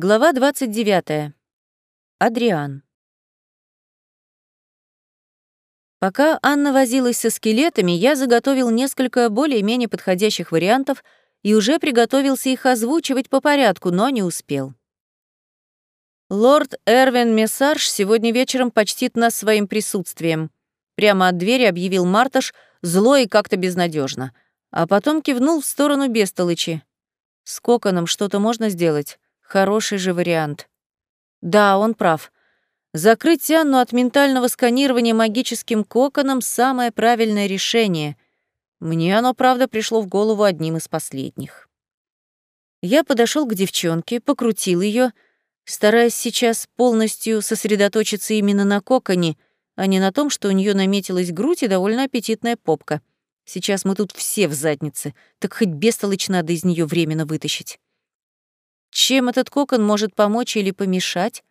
Глава 29. Адриан. Пока Анна возилась со скелетами, я заготовил несколько более-менее подходящих вариантов и уже приготовился их озвучивать по порядку, но не успел. Лорд Эрвин Мессарж сегодня вечером почтит нас своим присутствием. Прямо от двери объявил Марташ, зло и как-то безнадежно, а потом кивнул в сторону Бестолычи. С коконом что-то можно сделать? Хороший же вариант. Да, он прав. Закрыть Анну от ментального сканирования магическим коконом — самое правильное решение. Мне оно, правда, пришло в голову одним из последних. Я подошел к девчонке, покрутил ее, стараясь сейчас полностью сосредоточиться именно на коконе, а не на том, что у нее наметилась грудь и довольно аппетитная попка. Сейчас мы тут все в заднице, так хоть бестолочь надо из нее временно вытащить. Чем этот кокон может помочь или помешать?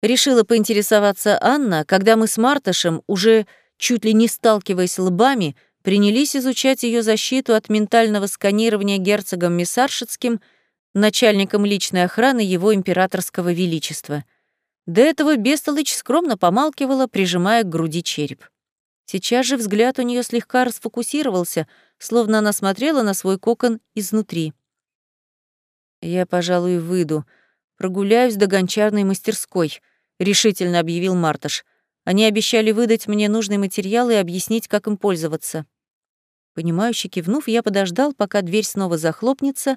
Решила поинтересоваться Анна, когда мы с Мартышем, уже чуть ли не сталкиваясь лбами, принялись изучать ее защиту от ментального сканирования герцогом Мессаршицким, начальником личной охраны его императорского величества. До этого Бестолыч скромно помалкивала, прижимая к груди череп. Сейчас же взгляд у нее слегка расфокусировался, словно она смотрела на свой кокон изнутри. «Я, пожалуй, выйду. Прогуляюсь до гончарной мастерской», — решительно объявил Марташ. «Они обещали выдать мне нужный материал и объяснить, как им пользоваться». Понимающе кивнув, я подождал, пока дверь снова захлопнется,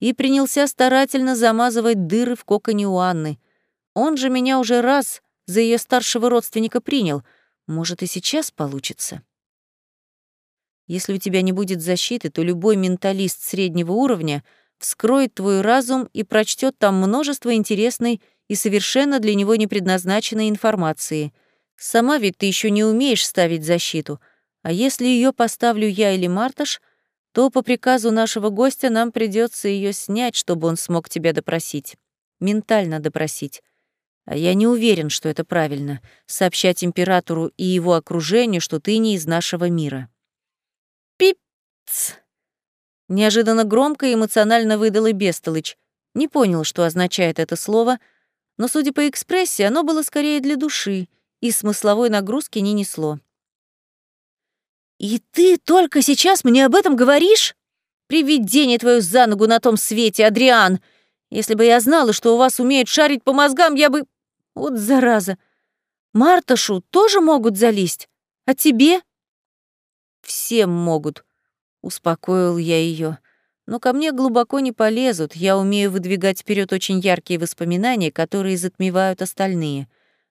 и принялся старательно замазывать дыры в коконе у Анны. Он же меня уже раз за ее старшего родственника принял. Может, и сейчас получится. Если у тебя не будет защиты, то любой менталист среднего уровня — вскроет твой разум и прочтет там множество интересной и совершенно для него не предназначенной информации. Сама ведь ты еще не умеешь ставить защиту, а если ее поставлю я или Марташ, то по приказу нашего гостя нам придется ее снять, чтобы он смог тебя допросить. Ментально допросить. А я не уверен, что это правильно — сообщать императору и его окружению, что ты не из нашего мира. Пиц! Неожиданно громко и эмоционально выдал Бестолыч. Не понял, что означает это слово, но, судя по экспрессии, оно было скорее для души и смысловой нагрузки не несло. «И ты только сейчас мне об этом говоришь? Привидение твою за ногу на том свете, Адриан! Если бы я знала, что у вас умеют шарить по мозгам, я бы... Вот зараза! Марташу тоже могут залезть, а тебе?» «Всем могут», Успокоил я ее. Но ко мне глубоко не полезут, я умею выдвигать вперед очень яркие воспоминания, которые затмевают остальные.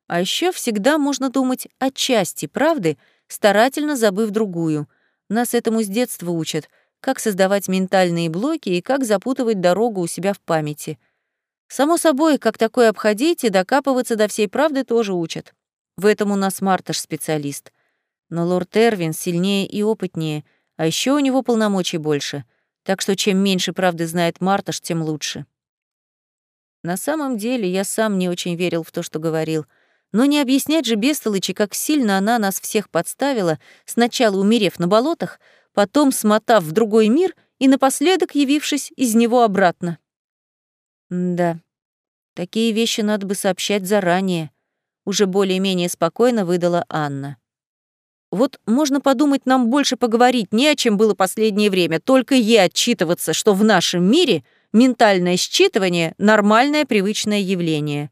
А еще всегда можно думать о части правды, старательно забыв другую. Нас этому с детства учат, как создавать ментальные блоки и как запутывать дорогу у себя в памяти. Само собой, как такое обходить и докапываться до всей правды тоже учат. В этом у нас Марташ специалист. Но лорд Эрвин сильнее и опытнее — а еще у него полномочий больше, так что чем меньше правды знает Марташ, тем лучше. На самом деле я сам не очень верил в то, что говорил. Но не объяснять же Бестолычи, как сильно она нас всех подставила, сначала умерев на болотах, потом смотав в другой мир и напоследок явившись из него обратно. да, такие вещи надо бы сообщать заранее, уже более-менее спокойно выдала Анна. Вот можно подумать, нам больше поговорить не о чем было последнее время, только ей отчитываться, что в нашем мире ментальное считывание — нормальное привычное явление.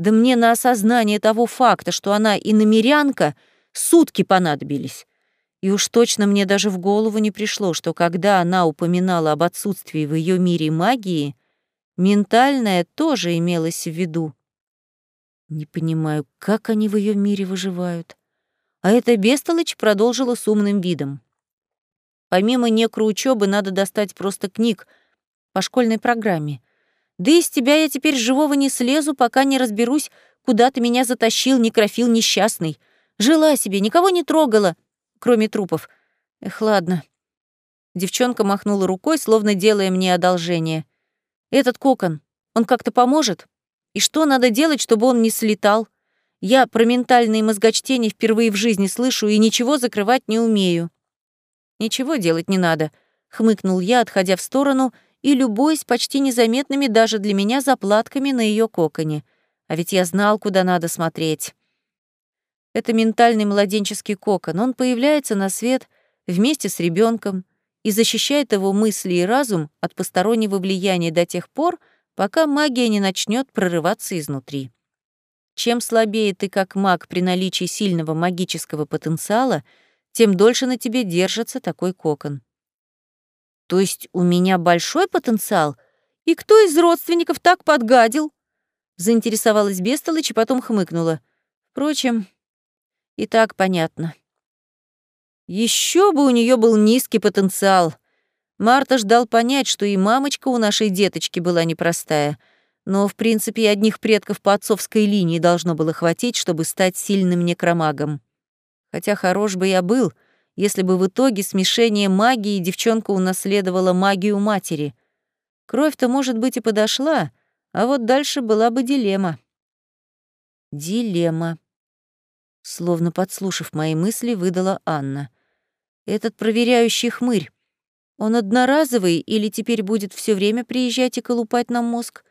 Да мне на осознание того факта, что она иномерянка, сутки понадобились. И уж точно мне даже в голову не пришло, что когда она упоминала об отсутствии в ее мире магии, ментальное тоже имелось в виду. Не понимаю, как они в ее мире выживают. А эта бестолочь продолжила с умным видом. Помимо некроучёбы надо достать просто книг по школьной программе. Да из тебя я теперь живого не слезу, пока не разберусь, куда ты меня затащил, некрофил несчастный. Жила себе, никого не трогала, кроме трупов. Эх, ладно. Девчонка махнула рукой, словно делая мне одолжение. Этот кокон, он как-то поможет? И что надо делать, чтобы он не слетал? Я про ментальные мозгочтения впервые в жизни слышу и ничего закрывать не умею». «Ничего делать не надо», — хмыкнул я, отходя в сторону и любуясь почти незаметными даже для меня заплатками на ее коконе. А ведь я знал, куда надо смотреть. Это ментальный младенческий кокон. Он появляется на свет вместе с ребенком и защищает его мысли и разум от постороннего влияния до тех пор, пока магия не начнет прорываться изнутри. Чем слабее ты как маг при наличии сильного магического потенциала, тем дольше на тебе держится такой кокон. То есть у меня большой потенциал? И кто из родственников так подгадил? Заинтересовалась Бестолыч и потом хмыкнула. Впрочем, и так понятно. Еще бы у нее был низкий потенциал. Марта ждал понять, что и мамочка у нашей деточки была непростая — но, в принципе, одних предков по отцовской линии должно было хватить, чтобы стать сильным некромагом. Хотя хорош бы я был, если бы в итоге смешение магии девчонка унаследовала магию матери. Кровь-то, может быть, и подошла, а вот дальше была бы дилемма. Дилемма. Словно подслушав мои мысли, выдала Анна. Этот проверяющий хмырь. Он одноразовый или теперь будет все время приезжать и колупать нам мозг?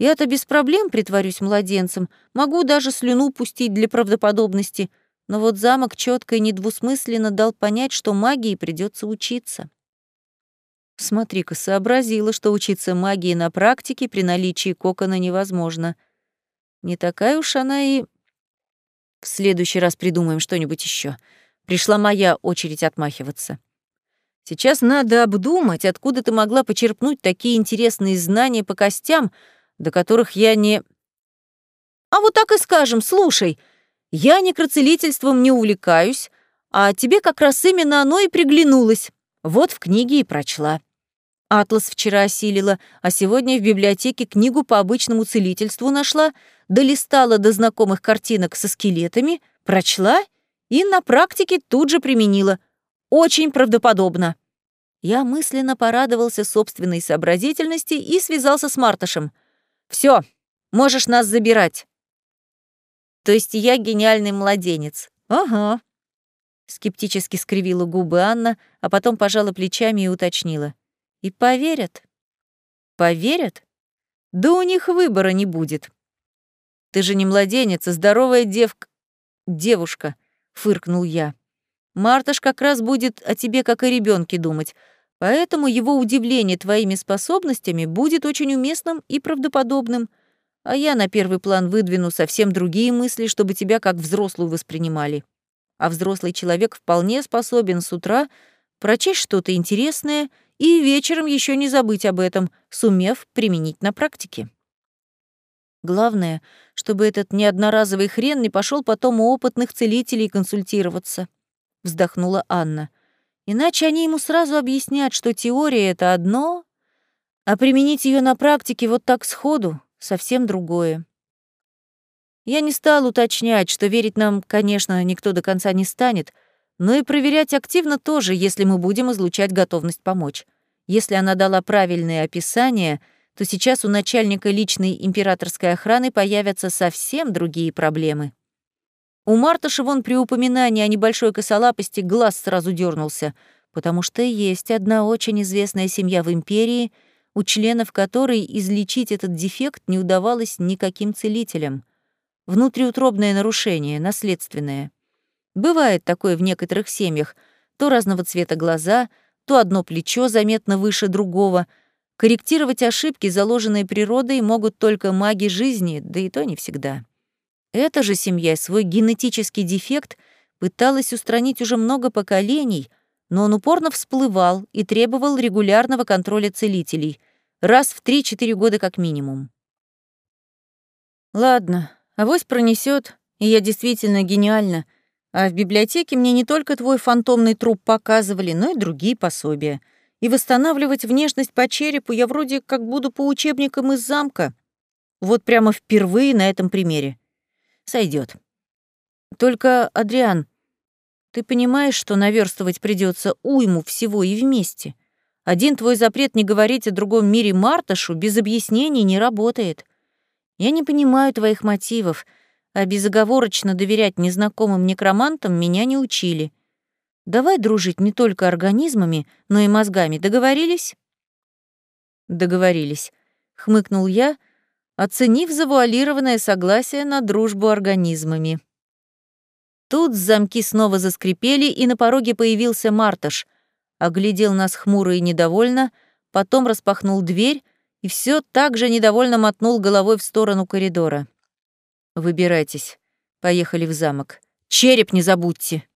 Я-то без проблем притворюсь младенцем, могу даже слюну пустить для правдоподобности, но вот замок четко и недвусмысленно дал понять, что магии придется учиться. Смотри-ка, сообразила, что учиться магии на практике при наличии кокона невозможно. Не такая уж она и... В следующий раз придумаем что-нибудь еще. Пришла моя очередь отмахиваться. Сейчас надо обдумать, откуда ты могла почерпнуть такие интересные знания по костям, до которых я не... А вот так и скажем, слушай, я некроцелительством не увлекаюсь, а тебе как раз именно оно и приглянулось. Вот в книге и прочла. Атлас вчера осилила, а сегодня в библиотеке книгу по обычному целительству нашла, долистала до знакомых картинок со скелетами, прочла и на практике тут же применила. Очень правдоподобно. Я мысленно порадовался собственной сообразительности и связался с Мартышем. Все, можешь нас забирать. То есть я гениальный младенец. Ага. Скептически скривила губы Анна, а потом пожала плечами и уточнила. И поверят? Поверят? Да у них выбора не будет. Ты же не младенец, а здоровая девка... Девушка, фыркнул я. Марташ как раз будет о тебе как о ребенке думать, Поэтому его удивление твоими способностями будет очень уместным и правдоподобным, а я на первый план выдвину совсем другие мысли, чтобы тебя как взрослую воспринимали. А взрослый человек вполне способен с утра прочесть что-то интересное и вечером еще не забыть об этом, сумев применить на практике. Главное, чтобы этот неодноразовый хрен не пошел потом у опытных целителей консультироваться, вздохнула Анна. Иначе они ему сразу объяснят, что теория — это одно, а применить ее на практике вот так сходу — совсем другое. Я не стал уточнять, что верить нам, конечно, никто до конца не станет, но и проверять активно тоже, если мы будем излучать готовность помочь. Если она дала правильное описание, то сейчас у начальника личной императорской охраны появятся совсем другие проблемы. У Мартыша вон при упоминании о небольшой косолапости глаз сразу дернулся, потому что есть одна очень известная семья в империи, у членов которой излечить этот дефект не удавалось никаким целителям. Внутриутробное нарушение, наследственное. Бывает такое в некоторых семьях, то разного цвета глаза, то одно плечо заметно выше другого. Корректировать ошибки, заложенные природой, могут только маги жизни, да и то не всегда. Эта же семья свой генетический дефект пыталась устранить уже много поколений, но он упорно всплывал и требовал регулярного контроля целителей, раз в 3-4 года как минимум. Ладно, авось пронесет, и я действительно гениальна, а в библиотеке мне не только твой фантомный труп показывали, но и другие пособия. И восстанавливать внешность по черепу я вроде как буду по учебникам из замка. Вот прямо впервые на этом примере. Сойдет. Только, Адриан, ты понимаешь, что наверстывать придется уйму всего и вместе. Один твой запрет не говорить о другом мире Марташу без объяснений не работает. Я не понимаю твоих мотивов, а безоговорочно доверять незнакомым некромантам меня не учили. Давай дружить не только организмами, но и мозгами. Договорились? Договорились. Хмыкнул я, оценив завуалированное согласие на дружбу организмами. Тут замки снова заскрипели, и на пороге появился Марташ. Оглядел нас хмуро и недовольно, потом распахнул дверь и все так же недовольно мотнул головой в сторону коридора. «Выбирайтесь. Поехали в замок. Череп не забудьте!»